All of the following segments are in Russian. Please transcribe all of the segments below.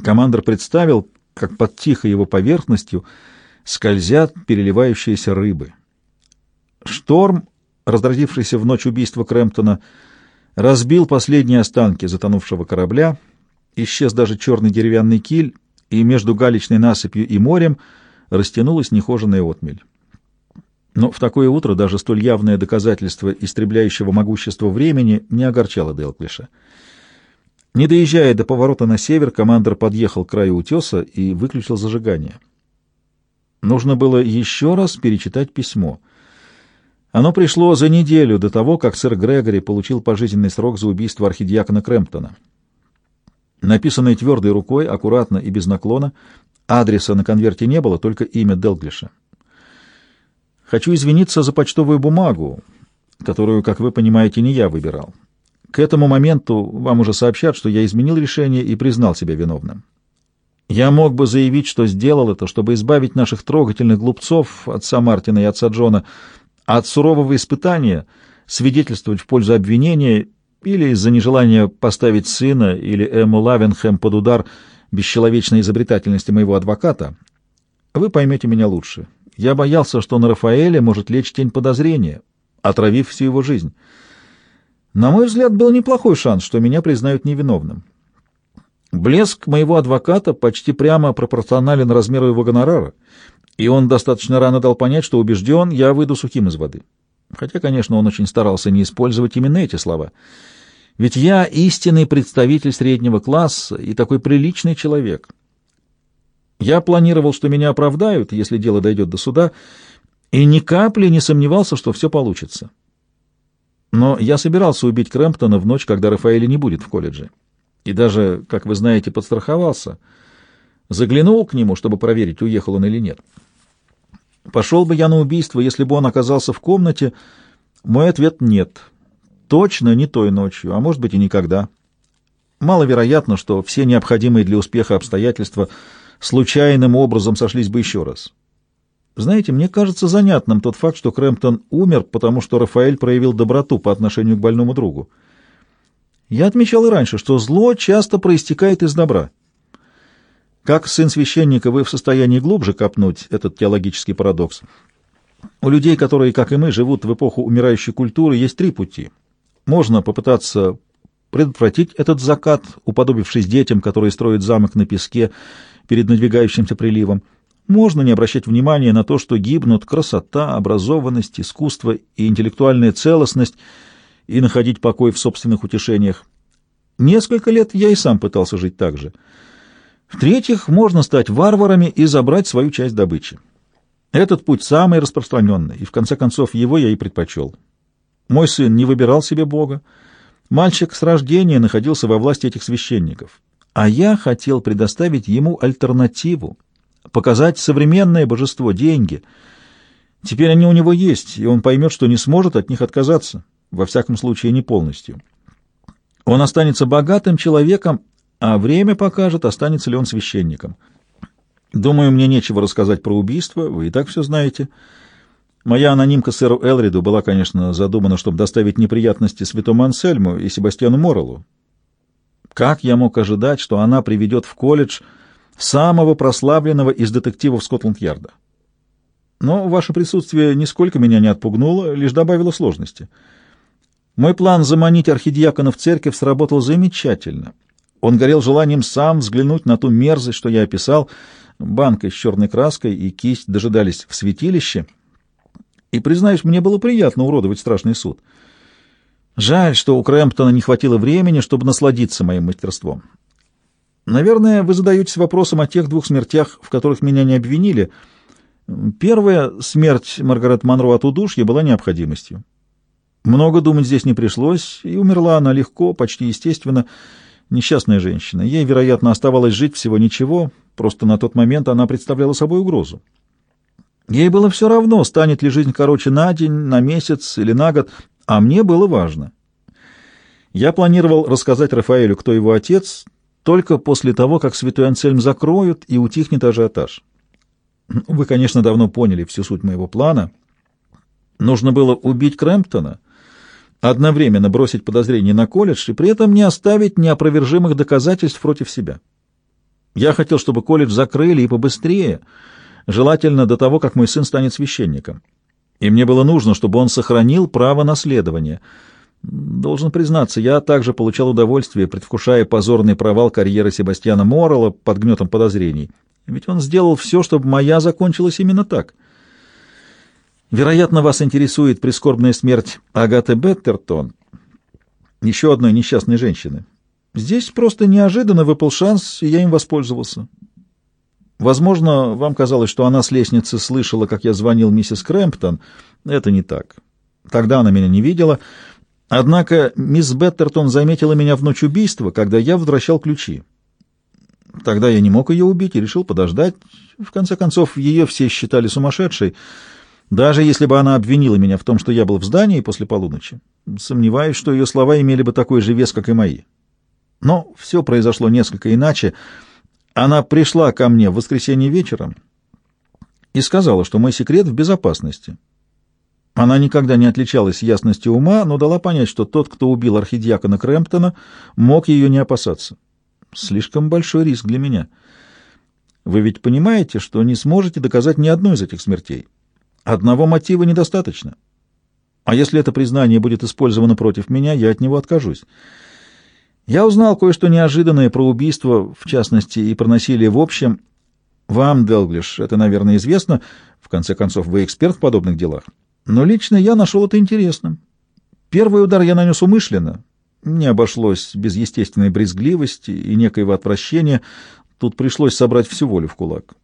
Командор представил, как под тихой его поверхностью скользят переливающиеся рыбы. Шторм, разразившийся в ночь убийства Крэмптона, разбил последние останки затонувшего корабля, исчез даже черный деревянный киль, и между галечной насыпью и морем растянулась нехоженная отмель. Но в такое утро даже столь явное доказательство истребляющего могущества времени не огорчало Делклиша. Не доезжая до поворота на север, командор подъехал к краю утеса и выключил зажигание. Нужно было еще раз перечитать письмо. Оно пришло за неделю до того, как сэр Грегори получил пожизненный срок за убийство архидиакона Крэмптона. Написанное твердой рукой, аккуратно и без наклона, адреса на конверте не было, только имя Делглиша. Хочу извиниться за почтовую бумагу, которую, как вы понимаете, не я выбирал. К этому моменту вам уже сообщат, что я изменил решение и признал себя виновным. Я мог бы заявить, что сделал это, чтобы избавить наших трогательных глупцов, отца Мартина и отца Джона, от сурового испытания, свидетельствовать в пользу обвинения или из-за нежелания поставить сына или Эмму Лавенхэм под удар бесчеловечной изобретательности моего адвоката. Вы поймете меня лучше. Я боялся, что на Рафаэле может лечь тень подозрения, отравив всю его жизнь. На мой взгляд, был неплохой шанс, что меня признают невиновным. Блеск моего адвоката почти прямо пропорционален размеру его гонорара, и он достаточно рано дал понять, что убежден, я выйду сухим из воды. Хотя, конечно, он очень старался не использовать именно эти слова. Ведь я истинный представитель среднего класса и такой приличный человек — я планировал, что меня оправдают, если дело дойдет до суда, и ни капли не сомневался, что все получится. Но я собирался убить Крэмптона в ночь, когда Рафаэля не будет в колледже. И даже, как вы знаете, подстраховался. Заглянул к нему, чтобы проверить, уехал он или нет. Пошел бы я на убийство, если бы он оказался в комнате? Мой ответ — нет. Точно не той ночью, а может быть и никогда. Маловероятно, что все необходимые для успеха обстоятельства — случайным образом сошлись бы еще раз. Знаете, мне кажется занятным тот факт, что Крэмптон умер, потому что Рафаэль проявил доброту по отношению к больному другу. Я отмечал и раньше, что зло часто проистекает из добра. Как сын священника вы в состоянии глубже копнуть этот теологический парадокс? У людей, которые, как и мы, живут в эпоху умирающей культуры, есть три пути. Можно попытаться предотвратить этот закат, уподобившись детям, которые строят замок на песке перед надвигающимся приливом. Можно не обращать внимания на то, что гибнут красота, образованность, искусство и интеллектуальная целостность, и находить покой в собственных утешениях. Несколько лет я и сам пытался жить так же. В-третьих, можно стать варварами и забрать свою часть добычи. Этот путь самый распространенный, и в конце концов его я и предпочел. Мой сын не выбирал себе Бога. Мальчик с рождения находился во власти этих священников а я хотел предоставить ему альтернативу, показать современное божество, деньги. Теперь они у него есть, и он поймет, что не сможет от них отказаться, во всяком случае не полностью. Он останется богатым человеком, а время покажет, останется ли он священником. Думаю, мне нечего рассказать про убийство, вы и так все знаете. Моя анонимка сэру Элриду была, конечно, задумана, чтобы доставить неприятности святому Ансельму и Себастьяну Моррелу, как я мог ожидать, что она приведет в колледж самого прославленного из детективов Скотланд-Ярда? Но ваше присутствие нисколько меня не отпугнуло, лишь добавило сложности. Мой план заманить архидиакона в церковь сработал замечательно. Он горел желанием сам взглянуть на ту мерзость, что я описал. Банка с черной краской и кисть дожидались в святилище. И, признаюсь, мне было приятно уродовать страшный суд. Жаль, что у Крэмптона не хватило времени, чтобы насладиться моим мастерством. Наверное, вы задаетесь вопросом о тех двух смертях, в которых меня не обвинили. Первая смерть Маргарет Монро от удушья была необходимостью. Много думать здесь не пришлось, и умерла она легко, почти естественно. Несчастная женщина. Ей, вероятно, оставалось жить всего ничего, просто на тот момент она представляла собой угрозу. Ей было все равно, станет ли жизнь короче на день, на месяц или на год, а мне было важно. Я планировал рассказать Рафаэлю, кто его отец, только после того, как святой Ансельм закроют и утихнет ажиотаж. Вы, конечно, давно поняли всю суть моего плана. Нужно было убить Крэмптона, одновременно бросить подозрение на колледж и при этом не оставить неопровержимых доказательств против себя. Я хотел, чтобы колледж закрыли и побыстрее, желательно до того, как мой сын станет священником. И мне было нужно, чтобы он сохранил право наследования. Должен признаться, я также получал удовольствие, предвкушая позорный провал карьеры Себастьяна Моррелла под гнетом подозрений. Ведь он сделал все, чтобы моя закончилась именно так. Вероятно, вас интересует прискорбная смерть Агаты Беттертон, еще одной несчастной женщины. Здесь просто неожиданно выпал шанс, и я им воспользовался. Возможно, вам казалось, что она с лестницы слышала, как я звонил миссис Крэмптон. Это не так. Тогда она меня не видела. Однако мисс Беттертон заметила меня в ночь убийства, когда я возвращал ключи. Тогда я не мог ее убить и решил подождать. В конце концов, ее все считали сумасшедшей, даже если бы она обвинила меня в том, что я был в здании после полуночи. Сомневаюсь, что ее слова имели бы такой же вес, как и мои. Но все произошло несколько иначе. Она пришла ко мне в воскресенье вечером и сказала, что мой секрет в безопасности. Она никогда не отличалась ясностью ума, но дала понять, что тот, кто убил архидиакона Крэмптона, мог ее не опасаться. Слишком большой риск для меня. Вы ведь понимаете, что не сможете доказать ни одну из этих смертей. Одного мотива недостаточно. А если это признание будет использовано против меня, я от него откажусь. Я узнал кое-что неожиданное про убийство, в частности, и про насилие в общем. Вам, Делглиш, это, наверное, известно. В конце концов, вы эксперт в подобных делах. Но лично я нашел это интересным. Первый удар я нанес умышленно. Не обошлось без естественной брезгливости и некоего отвращения. Тут пришлось собрать всю волю в кулак.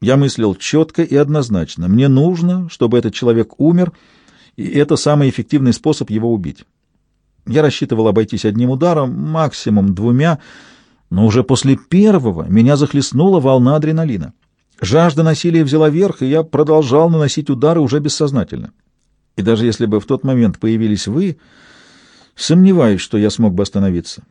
Я мыслил четко и однозначно. Мне нужно, чтобы этот человек умер, и это самый эффективный способ его убить. Я рассчитывал обойтись одним ударом, максимум двумя, но уже после первого меня захлестнула волна адреналина. Жажда насилия взяла верх, и я продолжал наносить удары уже бессознательно. И даже если бы в тот момент появились вы, сомневаюсь, что я смог бы остановиться.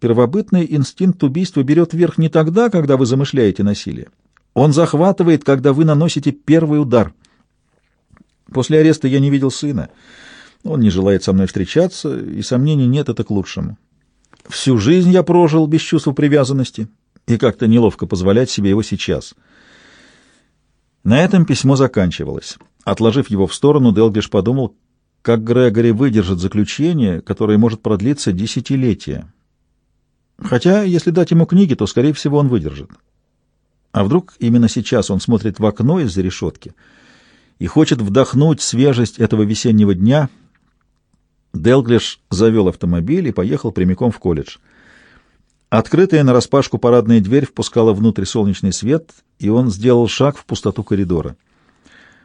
Первобытный инстинкт убийства берет верх не тогда, когда вы замышляете насилие. Он захватывает, когда вы наносите первый удар. После ареста я не видел сына. Он не желает со мной встречаться, и сомнений нет, это к лучшему. Всю жизнь я прожил без чувства привязанности, и как-то неловко позволять себе его сейчас. На этом письмо заканчивалось. Отложив его в сторону, Делглиш подумал, как Грегори выдержит заключение, которое может продлиться десятилетия. Хотя, если дать ему книги, то, скорее всего, он выдержит. А вдруг именно сейчас он смотрит в окно из-за решетки и хочет вдохнуть свежесть этого весеннего дня — Делглиш завел автомобиль и поехал прямиком в колледж. Открытая нараспашку парадная дверь впускала внутрь солнечный свет, и он сделал шаг в пустоту коридора —